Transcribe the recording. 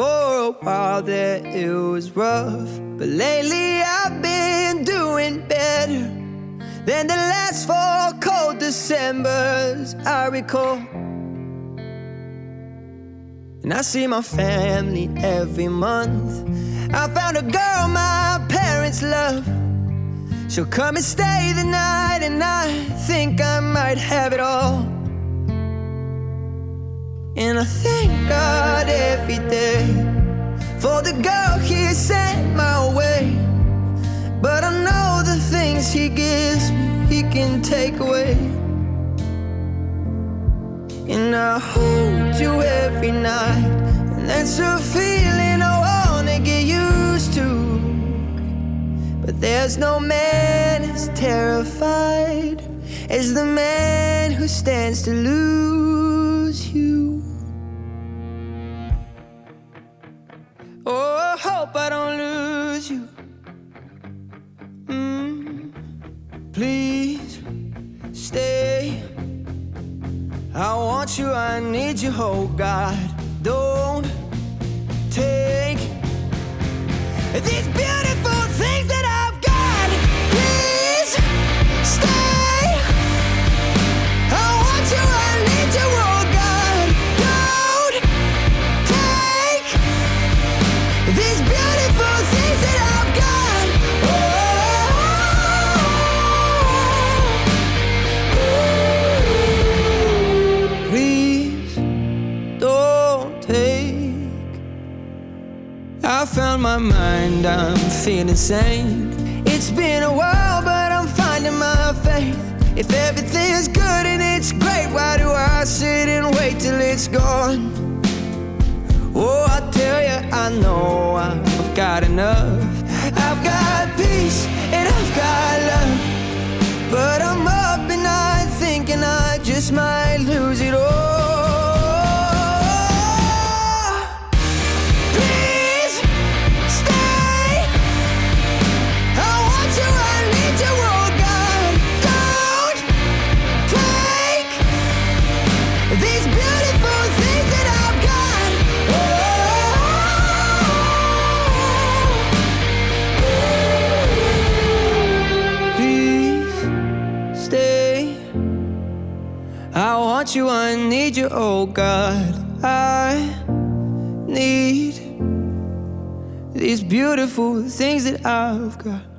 a while there it was rough, but lately I've been doing better than the last four cold Decembers I recall. And I see my family every month. I found a girl my parents love. She'll come and stay the night, and I think I might have it all. And I thank God every day for the girl He sent my way. But I know the things He gives me, He can take away. And I hold you every night, and that's a feeling I wanna get used to. But there's no man as terrified as the man who stands to lose you. Hope I don't lose you. Mm, please stay. I want you, I need you, oh God. Don't take these beautiful take. I found my mind, I'm feeling sane. It's been a while, but I'm finding my faith. If everything's good and it's great, why do I sit and wait till it's gone? Oh, I tell you, I know I've got enough. I've got peace and I've got love. But I'm up and night thinking I just might want you, I need you, oh God. I need these beautiful things that I've got.